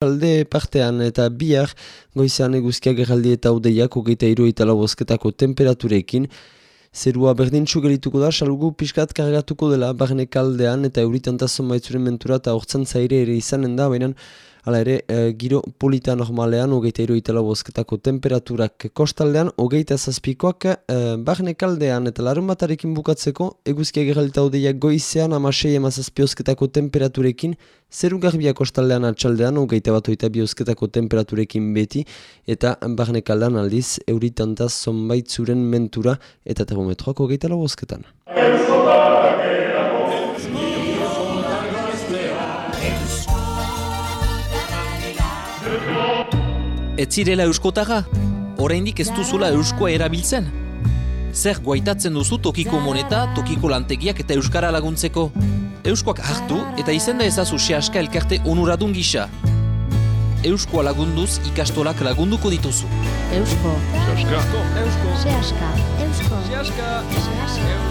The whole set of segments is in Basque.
Alde partean eta bihar goizean eguzkiak erraldi eta udeiak hogeita iru eta lau osketako temperaturekin. Zerua berdintxu gelituko da, salgu pixkat kargatuko dela barnek aldean eta euritantazon baitzuren mentura eta hortzan zaire ere izanen da, baina Hala ere, e, giro polita normalean, hogeita iru itela bozketako temperaturak kostaldean, hogeita zazpikoak e, barnekaldean eta larun batarekin bukatzeko, eguzkiak erralita hodeiak goizean, amasei emazazpiosketako temperaturekin, zeru garbia kostaldean atxaldean, hogeita bat oita biosketako temperaturekin beti, eta barnekaldean aldiz, euritantaz zonbait zuren mentura eta termometroak hogeita lau Ez zirela euskotaga? Oraindik ez duzula euskoa erabiltzen? Zer guaitatzen duzu tokiko moneta, tokiko lantegiak eta euskara laguntzeko? Euskoak hartu eta izenda ezazu sehaska elkarte onuradun gisa. Euskoa lagunduz ikastolak lagunduko dituzu. Eusko. Sehaska. Eusko. Sehaska. Eusko. Sehaska. Sehaska.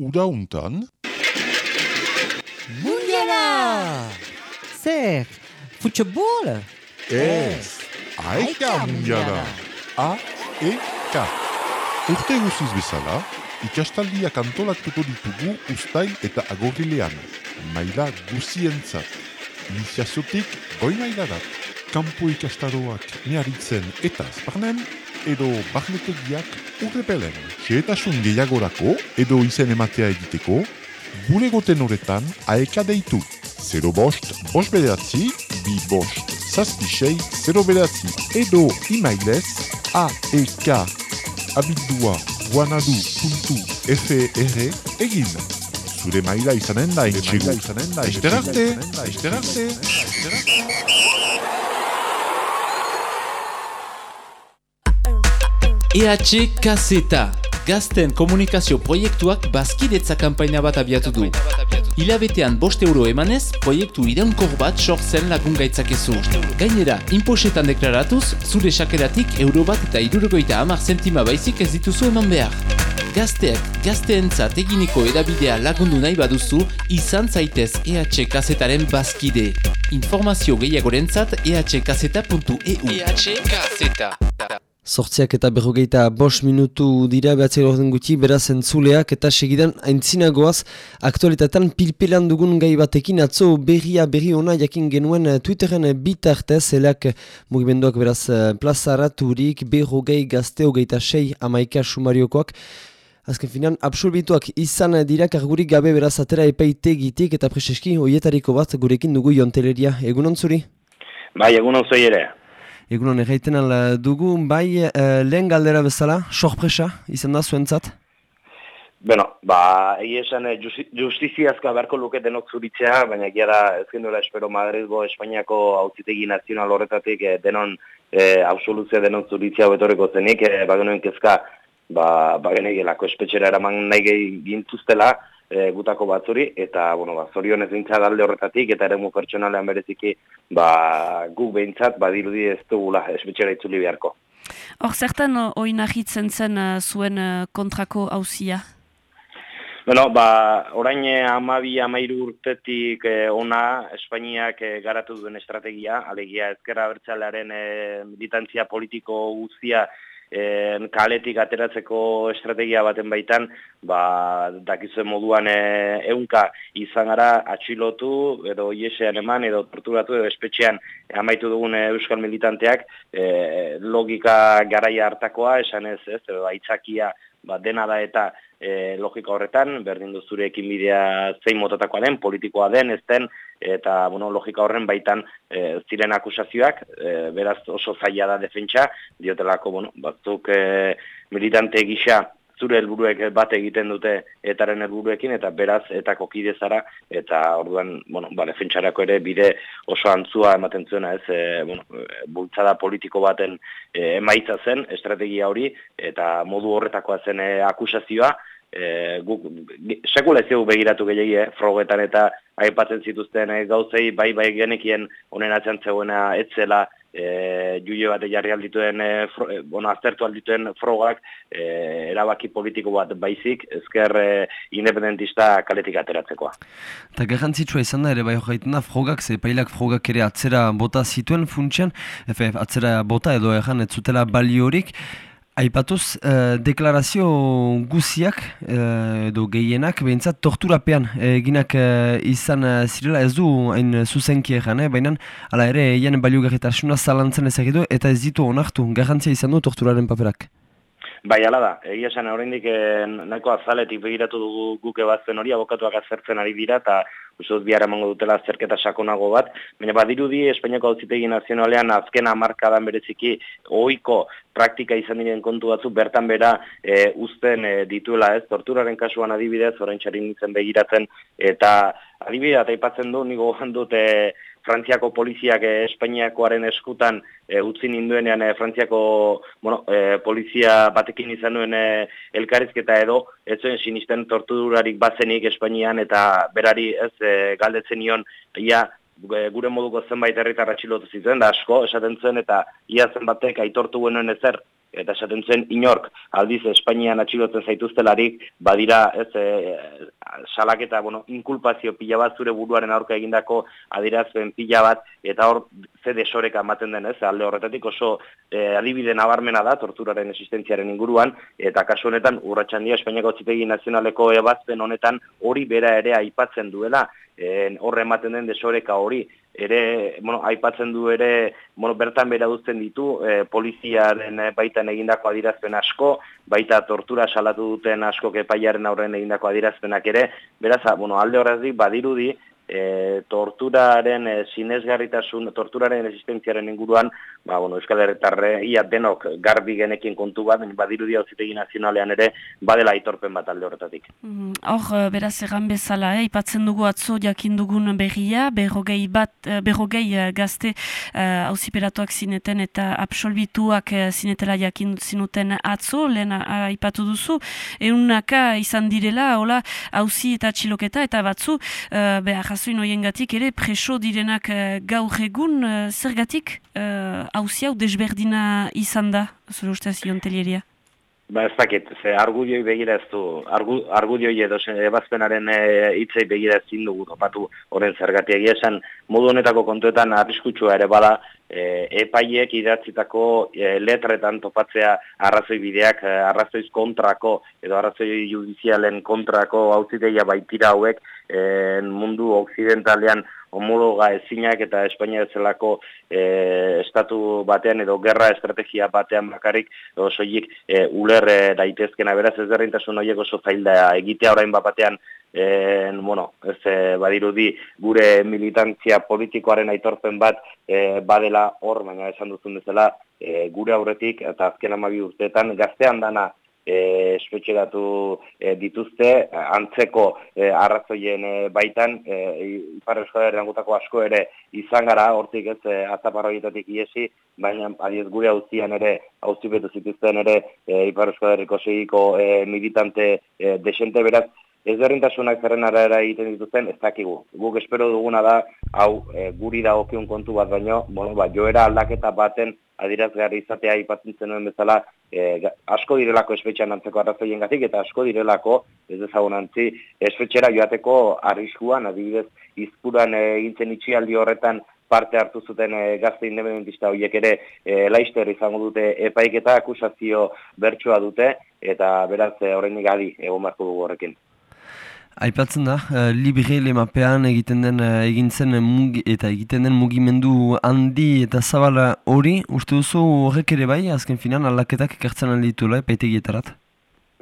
Uda untan, Mundiala! Zer, futxobol? ez, aeka mundiala. A, E, K. Urte guziz bezala, ikastaldiak antolatuko ditugu ustain eta agorrilean. Maila guzientzat. Iniziaziotik goi mailarat. Kampo ikastaroak miaritzen eta azparnen, edo barnetegiak urrepelen. Xeetasun gehiagorako edo izen ematea egiteko, bulegoten horretan aeka deitu. 0 bost, bost bederatzi, bi bost, zazpi sei, 0 bederatzi. Edo emailez aek abildua guanadu.fr egin. Zure maila izanen da intxigu. Ester arte, ester arte, arte. EH Kaseta, gazten komunikazio proiektuak bazkidetza kanpaina bat abiatu du. Hilabetean bost euro emanez, proiektu iraunkor bat sortzen lagun gaitzakezu. Gainera, inposetan deklaratuz, zure sakeratik euro bat eta irurogoita hamar zentima baizik ez dituzu eman behar. Gazteak, gazteentzat eginiko edabidea lagundu nahi baduzu, izan zaitez EH Kazetaren bazkide. Informazio gehiagorentzat ehkazeta.eu EH Kaseta. Zortziak eta berrogeita bos minutu dira behatzea orden gutxi, beraz entzuleak eta segidan aintzinagoaz aktualitatean pilpelan dugun gai batekin atzo berria berri ona jakin genuen Twitteren bitartez, elak mugimenduak beraz eh, plazaraturik berrogei gazte hogeita sei amaika sumariokoak. Azken finan, absolbituak izan dira kargurik gabe beraz atera epaitegitik eta preseski hoietariko bat gurekin dugu jonteleria. Egunon zuri? Bai, egunon zoi ere. Egunon erraiten ala dugu, bai eh, lehen galdera bezala, sorpresa, izan da zuentzat? Bueno, ba, egia esan eh, justi- justiziazka beharko luke denok zuritzea, baina egia da ez genuela espero Madridgo Espainiako hauzitegi nazional horretatik eh, denon eh, absoluzia denon zuritzea betoreko zenik, eh, ba genuen kezka, ba, ba genegelako espetxera eraman nahi gintuztela, eh, gutako batzuri, eta, bueno, ba, zorionez bintzat alde horretatik, eta eremu pertsonalean bereziki, ba, gu behintzat, badirudi ez dugula espetxera itzuli beharko. Hor, zertan uh, oinahitzen zen uh, zuen uh, kontrako hauzia? Bueno, ba, orain eh, amabi amairu urtetik eh, ona Espainiak eh, garatu duen estrategia, alegia ezkerra bertzalearen eh, militantzia politiko guztia eh, kaletik ateratzeko estrategia baten baitan, ba, dakizuen moduan eh, eunka izan gara atxilotu, edo iesean eman, edo torturatu, edo espetxean amaitu dugun eh, euskal militanteak, eh, logika garaia hartakoa, esan ez, ez, edo aitzakia ba, dena da eta e, logika horretan, berdin du zure ekinbidea zein motatakoa den, politikoa den, ez den, eta bueno, logika horren baitan e, ziren akusazioak, e, beraz oso zaila da defentsa, diotelako, bueno, batzuk e, militante gisa zure helburuek bat egiten dute etaren helburuekin eta beraz etako kide zara eta orduan bueno ba defentsarako ere bide oso antzua ematen zuena ez e, bueno bultzada politiko baten e, emaitza zen estrategia hori eta modu horretakoa zen e, akusazioa e, guk sekula ez begiratu gehiagi, eh, frogetan eta aipatzen zituzten eh, gauzei bai bai genekien honen atzean zegoena etzela e, juile bat jarri aldituen, e, fro, e, bueno, aztertu aldituen frogak, e, erabaki politiko bat baizik, ezker e, independentista kaletik ateratzekoa. Eta garrantzitsua izan da ere bai horreiten da frogak, ze pailak frogak ere atzera bota zituen funtsian, efe, atzera bota edo erran ez zutela baliorik, Aipatuz, uh, deklarazio guziak uh, edo gehienak behintzat torturapean eginak uh, izan zirela ez du hain zuzenki egan, eh? baina ala ere eien baliogarritasuna zalantzen ez egitu eta ez ditu onartu, garrantzia izan du torturaren paperak. Bai, ala da, egia esan oraindik eh, nahiko azaletik begiratu dugu guke batzen hori, abokatuak azertzen ari dira, eta usuz bihar emango dutela azerketa sakonago bat, baina badirudi Espainiako Auzitegi Nazionalean azken hamarkadan bereziki ohiko praktika izan diren kontu batzu bertan bera e, uzten e, dituela ez, torturaren kasuan adibidez, orain txarin nintzen begiratzen, eta adibidez, aipatzen du, nigo dute, Frantziako poliziak eh, Espainiakoaren eskutan eh, utzi ninduenean eh, Frantziako bueno, eh, polizia batekin izan duen eh, elkarrizketa edo ez zuen sinisten torturarik bazenik Espainian eta berari ez eh, galdetzen nion ia gure moduko zenbait herritarra txilotu zitzen da asko esaten zuen eta ia zenbatek aitortu genuen ezer eta esaten zen inork aldiz Espainian atxilotzen zaituztelarik badira ez e, salaketa bueno, inkulpazio pila bat zure buruaren aurka egindako adirazpen pila bat eta hor ze desoreka ematen den ez? Alde horretatik oso e, adibide nabarmena da torturaren existentziaren inguruan eta kasu honetan urratxan dia Espainiako txitegi nazionaleko ebazpen honetan hori bera ere aipatzen duela. Horre ematen den desoreka hori ere, bueno, aipatzen du ere, bueno, bertan bera duzten ditu, e, poliziaren e, baitan egindako adirazpen asko, baita tortura salatu duten asko kepaiaren aurren egindako adirazpenak ere, beraz, bueno, alde horrezik badirudi, e, torturaren e, sinesgarritasun, torturaren existentziaren inguruan, ba, bueno, Euskal Herretarre, ia denok garbi genekin kontu bat, badirudi hau zitegi nazionalean ere, badela aitorpen bat alde horretatik. Mm, hor, mm, beraz, egan bezala, eh, ipatzen dugu atzo jakin dugun berria, berrogei bat, eh, berrogei uh, gazte hausiperatuak uh, zineten eta absolbituak zinetela jakin zinuten atzo, lehen uh, ipatu duzu, eunaka izan direla, hola, hausi eta txiloketa, eta batzu, uh, behar arrazoin gatik ere preso direnak uh, gaur egun uh, zergatik hauzi uh, hau desberdina izan da, zure ustez iontelieria? Ba ez dakit, ze argudioi begira ez du, argu, argudioi edo ebazpenaren hitzei e, begira ez zindu topatu horren zergatik egia esan modu honetako kontuetan arriskutsua ere bada e, epaiek idatzitako e, letretan topatzea arrazoi bideak, e, arrazoiz kontrako edo arrazoi judizialen kontrako hauziteia baitira hauek e, mundu oksidentalean homologa ezinak eta Espainia zelako e, estatu batean edo gerra estrategia batean bakarik osoik e, uler e, daitezkena. Beraz ez derrintasun horiek oso zailda egitea orain batean e, bueno, ez e, badirudi gure militantzia politikoaren aitorpen bat e, badela hor, baina esan duzun bezala e, gure aurretik eta azken amabi urteetan gaztean dana e, espetxeratu e, dituzte, antzeko e, arrazoien e, baitan, e, Ipar Euskal gutako asko ere izan gara, hortik ez e, azaparroietatik iesi, baina adiez gure hauzian ere, hauzipetu zituzten ere, e, Ipar Euskal Herriko segiko e, militante e, desente beraz, ez berrintasunak zerren arara egiten dituzten, ez dakigu. Guk espero duguna da, hau, e, guri da okiun kontu bat baino, bueno, ba, joera aldaketa baten adirazgarri izatea ipatzen zenuen bezala, e, asko direlako espetxean antzeko arrazoien gatik, eta asko direlako, ez ezagun antzi, espetxera joateko arriskuan, adibidez, izpuran e, egintzen itxialdi horretan parte hartu zuten e, gazte independentista horiek ere e, laister izango dute epaiketa akusazio bertsua dute, eta beraz e, horrenik adi egon marko dugu horrekin. Aipatzen da, uh, libre lemapean egiten den uh, egin zen mugi, eta egiten den mugimendu handi eta zabala hori, uste duzu horrek ere bai, azken finan aldaketak ekartzen alditula epaitegietarat?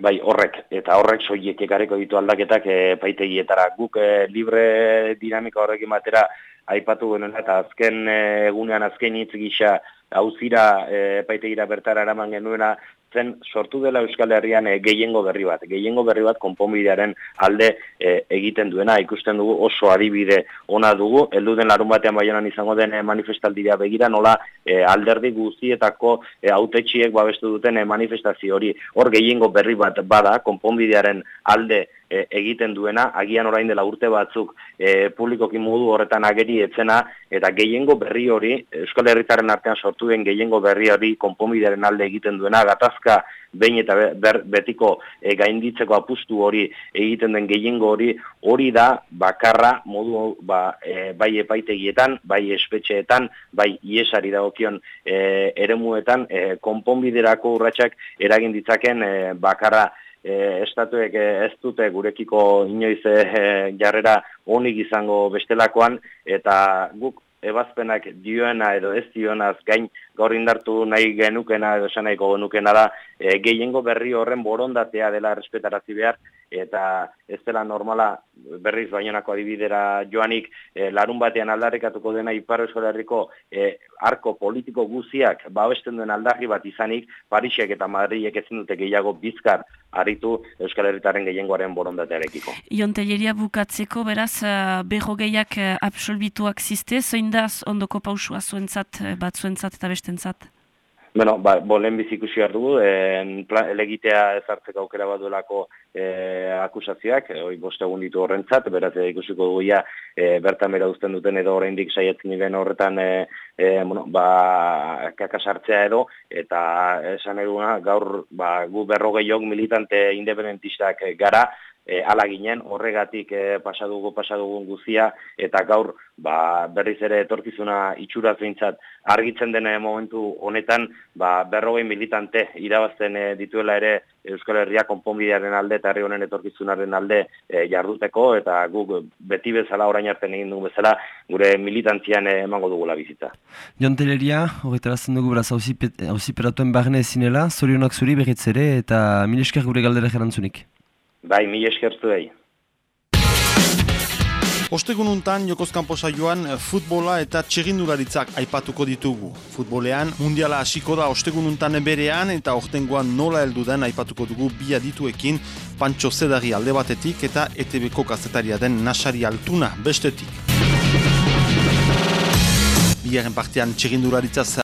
Bai, horrek, eta horrek soiek ekareko ditu aldaketak epaitegietara. Guk libre dinamika horrekin batera aipatu genuen eta azken egunean azken hitz gisa hauzira e, epaitegira bertara eraman genuena zen sortu dela Euskal Herrian e, gehiengo berri bat. Gehiengo berri bat konponbidearen alde e, egiten duena, ikusten dugu oso adibide ona dugu, heldu den larun batean baionan izango den e, manifestaldiria begira, nola e, alderdi guztietako e, autetxiek babestu duten manifestazio hori. Hor gehiengo berri bat bada, konponbidearen alde e, egiten duena, agian orain dela urte batzuk e, publikoki modu horretan ageri etzena, eta gehiengo berri hori, Euskal Herritaren artean sortu den gehiengo berri hori konponbidearen alde egiten duena, gatazka behin eta ber, betiko e, gainditzeko apustu hori egiten den gehiengo hori, hori da bakarra modu ba, e, bai epaitegietan, bai espetxeetan, bai iesari dagokion e, eremuetan, e, konponbiderako urratsak eragin ditzaken e, bakarra e, estatuek e, ez dute gurekiko inoiz e, jarrera onik izango bestelakoan eta guk ebazpenak dioena edo ez dionaz gain gaur indartu nahi genukena edo esan nahiko genukena da e, gehiengo berri horren borondatea dela respetarazi behar eta ez dela normala berriz baionako adibidera joanik e, larun batean aldarrekatuko dena Ipar Euskal Herriko e, arko politiko guziak babesten duen aldarri bat izanik Parisek eta Madrilek ezin dute gehiago bizkar aritu Euskal Herritaren gehiengoaren borondatearekiko. Ion bukatzeko, beraz, uh, beho gehiak absolbituak ziste, zoin da ondoko pausua zuentzat, bat zuentzat eta beste zuzentzat? Bueno, ba, bolen bizikusi behar dugu, elegitea ezartzeko aukera bat duelako e, akusazioak, e, boste egun ditu horrentzat, beraz e, ikusiko dugu ja, e, bertan bera duzten duten edo oraindik saiatzen niren horretan e, e, bueno, ba, kakasartzea edo, eta esan eduna gaur ba, gu berrogeiok militante independentistak gara, e, ala ginen, horregatik e, pasadugu pasadugun guzia, eta gaur ba, berriz ere etorkizuna itxuraz bintzat argitzen dena momentu honetan, ba, berrogei militante irabazten e, dituela ere Euskal Herria konponbidearen alde eta herri honen etorkizunaren alde e, jarduteko, eta guk beti bezala orain arte egin dugu bezala, gure militantzian e, emango dugula bizitza. Jon Teleria, horretarazten dugu beraz hausiperatuen barne ezinela, zorionak zuri behitzere, eta mileskak gure galdera gerantzunik. Bai, mi eskertu dahi. Ostegununtan Jokozkan joan eh, futbola eta txegindularitzak aipatuko ditugu. Futbolean mundiala hasiko da ostegununtan berean eta ortengoan nola heldu den aipatuko dugu bi adituekin Pantxo Zedari alde batetik eta ETB-ko kazetaria den Nasari Altuna bestetik. Bigarren partean txegindularitzaz